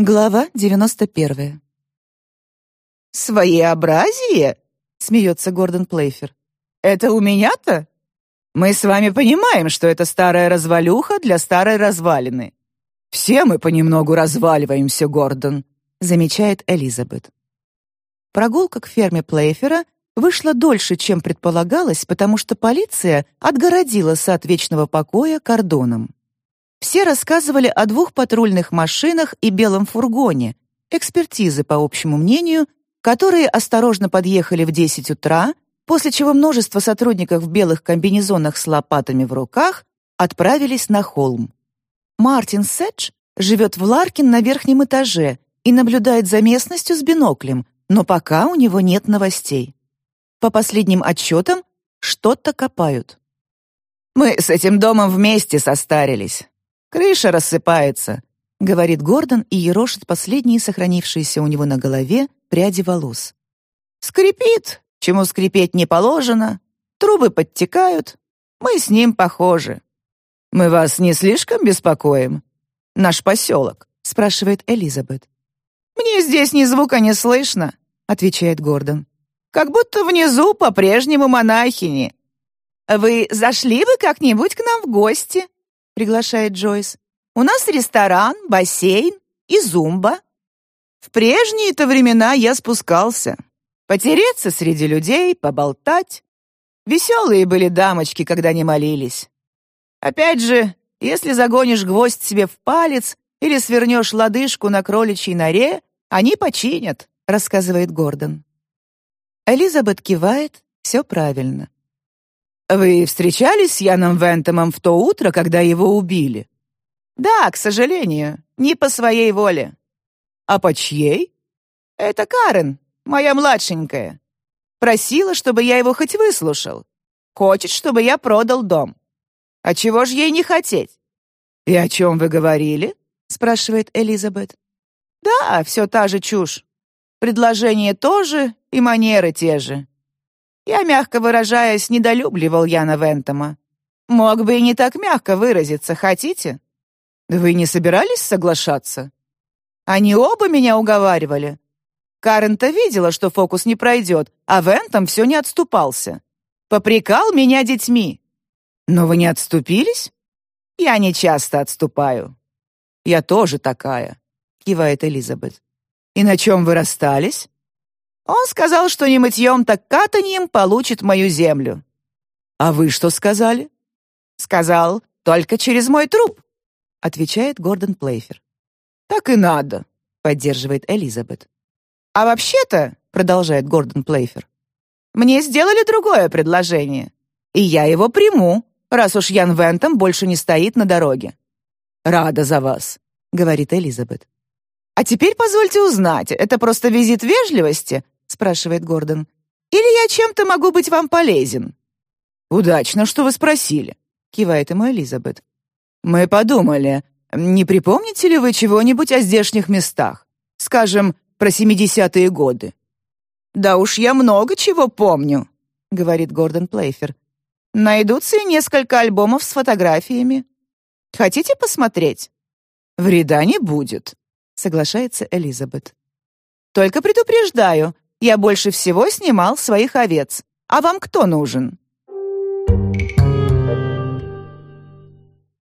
Глава 91. «Своеобразие?» — смеется Гордон Плейфер. «Это у меня-то? Мы с вами понимаем, что это старая развалюха для старой развалины. Все мы понемногу разваливаемся, Гордон», — замечает Элизабет. Прогулка к ферме Плейфера вышла дольше, чем предполагалось, потому что полиция отгородила сад вечного покоя кордоном. Все рассказывали о двух патрульных машинах и белом фургоне, экспертизы, по общему мнению, которые осторожно подъехали в 10 утра, после чего множество сотрудников в белых комбинезонах с лопатами в руках отправились на холм. Мартин Седж живет в Ларкин на верхнем этаже и наблюдает за местностью с биноклем, но пока у него нет новостей. По последним отчетам, что-то копают. «Мы с этим домом вместе состарились. Крыша рассыпается», — говорит Гордон и ерошит последние сохранившиеся у него на голове пряди волос. «Скрипит, чему скрипеть не положено, трубы подтекают. Мы с ним похожи». «Мы вас не слишком беспокоим? Наш поселок?» — спрашивает Элизабет. «Мне здесь ни звука не слышно», — отвечает Гордон. «Как будто внизу по-прежнему монахини». «Вы зашли бы как-нибудь к нам в гости?» Приглашает Джойс. «У нас ресторан, бассейн и зумба». В прежние-то времена я спускался. Потереться среди людей, поболтать. Веселые были дамочки, когда не молились. Опять же, если загонишь гвоздь себе в палец или свернешь лодыжку на кроличьей норе, они починят, рассказывает Гордон. Элизабет кивает, все правильно. «Вы встречались с Яном Вентомом в то утро, когда его убили?» «Да, к сожалению, не по своей воле». «А по чьей?» «Это Карен, моя младшенькая. Просила, чтобы я его хоть выслушал. Хочет, чтобы я продал дом. А чего ж ей не хотеть?» «И о чем вы говорили?» — спрашивает Элизабет. «Да, все та же чушь. Предложение тоже и манеры те же. Я, мягко выражаясь, недолюбливал Яна Вентома. Мог бы и не так мягко выразиться, хотите? Вы не собирались соглашаться? Они оба меня уговаривали. Карен-то видела, что фокус не пройдет, а Вентом все не отступался. Попрекал меня детьми. Но вы не отступились? Я не часто отступаю. Я тоже такая, кивает Элизабет. И на чем вы расстались? Он сказал, что не мытьем, так катаньем получит мою землю. А вы что сказали? Сказал, только через мой труп, отвечает Гордон Плейфер. Так и надо, поддерживает Элизабет. А вообще-то, продолжает Гордон Плейфер, мне сделали другое предложение, и я его приму, раз уж Ян Вентом больше не стоит на дороге. Рада за вас, говорит Элизабет. А теперь позвольте узнать, это просто визит вежливости спрашивает Гордон. Или я чем-то могу быть вам полезен? Удачно, что вы спросили, кивает ему Элизабет. Мы подумали, не припомните ли вы чего-нибудь о здешних местах? Скажем, про семидесятые годы. Да уж я много чего помню, говорит Гордон Плейфер. Найдутся и несколько альбомов с фотографиями. Хотите посмотреть? Вреда не будет, соглашается Элизабет. Только предупреждаю, я больше всего снимал своих овец. А вам кто нужен?